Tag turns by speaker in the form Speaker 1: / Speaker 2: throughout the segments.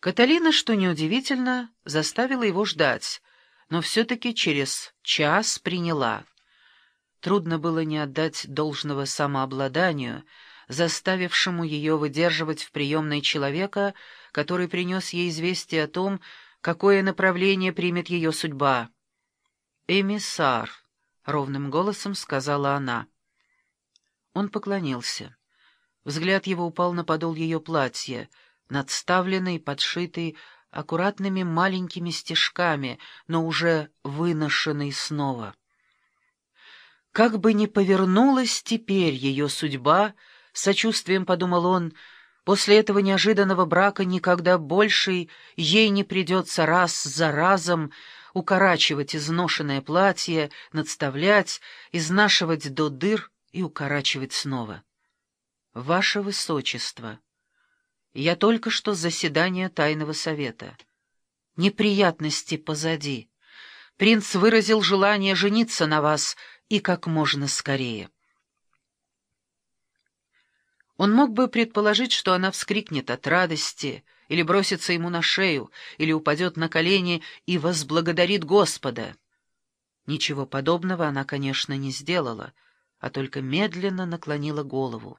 Speaker 1: Каталина, что неудивительно, заставила его ждать, но все-таки через час приняла. Трудно было не отдать должного самообладанию, заставившему ее выдерживать в приемной человека, который принес ей известие о том, какое направление примет ее судьба. «Эмиссар», — ровным голосом сказала она. Он поклонился. Взгляд его упал на подол ее платья — надставленный, подшитый аккуратными маленькими стежками, но уже выношенный снова. Как бы ни повернулась теперь ее судьба, сочувствием подумал он, после этого неожиданного брака никогда больше ей не придется раз за разом укорачивать изношенное платье, надставлять, изнашивать до дыр и укорачивать снова. «Ваше Высочество!» Я только что с заседания Тайного Совета. Неприятности позади. Принц выразил желание жениться на вас и как можно скорее. Он мог бы предположить, что она вскрикнет от радости, или бросится ему на шею, или упадет на колени и возблагодарит Господа. Ничего подобного она, конечно, не сделала, а только медленно наклонила голову.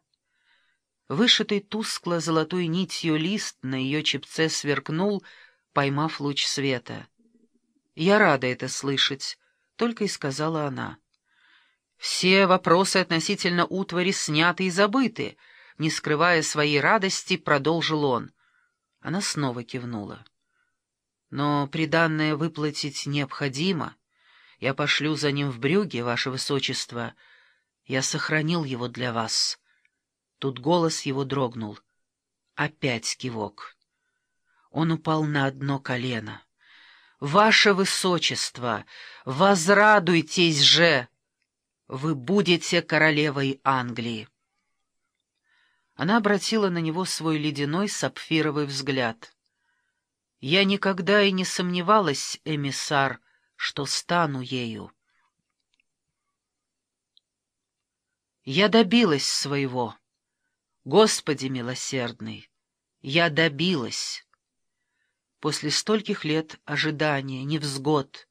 Speaker 1: Вышитый тускло-золотой нитью лист на ее чепце сверкнул, поймав луч света. «Я рада это слышать», — только и сказала она. «Все вопросы относительно утвари сняты и забыты», — не скрывая своей радости, продолжил он. Она снова кивнула. «Но приданное выплатить необходимо. Я пошлю за ним в брюге, ваше высочество. Я сохранил его для вас». Тут голос его дрогнул. Опять кивок. Он упал на одно колено. «Ваше Высочество, возрадуйтесь же! Вы будете королевой Англии!» Она обратила на него свой ледяной сапфировый взгляд. «Я никогда и не сомневалась, эмиссар, что стану ею. Я добилась своего». Господи милосердный, я добилась. После стольких лет ожидания, невзгод,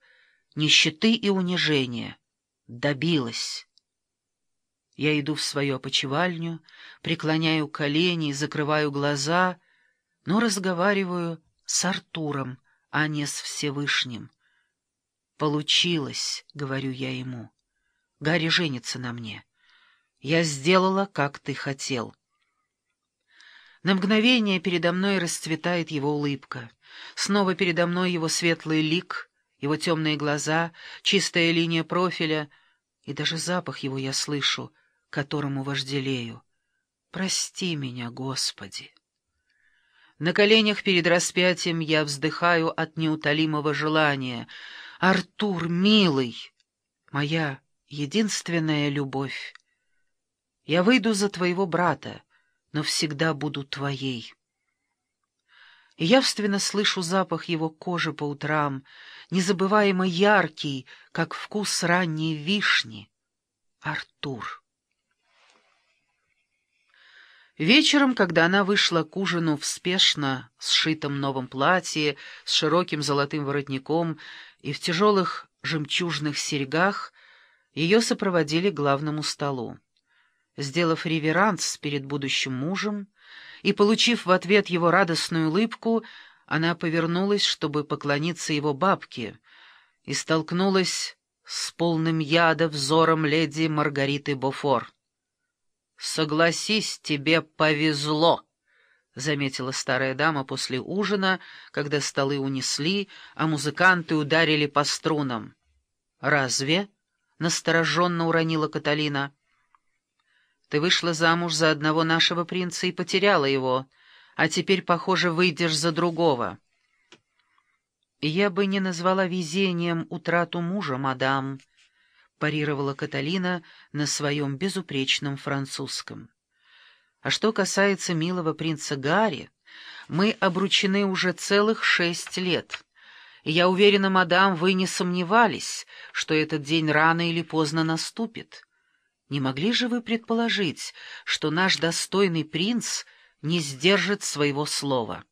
Speaker 1: нищеты и унижения добилась. Я иду в свою опочивальню, преклоняю колени, закрываю глаза, но разговариваю с Артуром, а не с Всевышним. «Получилось», — говорю я ему. «Гарри женится на мне. Я сделала, как ты хотел». На мгновение передо мной расцветает его улыбка. Снова передо мной его светлый лик, его темные глаза, чистая линия профиля, и даже запах его я слышу, которому вожделею. Прости меня, Господи. На коленях перед распятием я вздыхаю от неутолимого желания. «Артур, милый, моя единственная любовь, я выйду за твоего брата» но всегда буду твоей. Явственно слышу запах его кожи по утрам, незабываемо яркий, как вкус ранней вишни. Артур. Вечером, когда она вышла к ужину в спешно сшитом новом платье, с широким золотым воротником и в тяжелых жемчужных серьгах, ее сопроводили к главному столу. Сделав реверанс перед будущим мужем и получив в ответ его радостную улыбку, она повернулась, чтобы поклониться его бабке, и столкнулась с полным яда взором леди Маргариты Бофор. «Согласись, тебе повезло», — заметила старая дама после ужина, когда столы унесли, а музыканты ударили по струнам. «Разве?» — настороженно уронила Каталина. Ты вышла замуж за одного нашего принца и потеряла его, а теперь, похоже, выйдешь за другого. Я бы не назвала везением утрату мужа, мадам, — парировала Каталина на своем безупречном французском. А что касается милого принца Гарри, мы обручены уже целых шесть лет. И я уверена, мадам, вы не сомневались, что этот день рано или поздно наступит. Не могли же вы предположить, что наш достойный принц не сдержит своего слова?»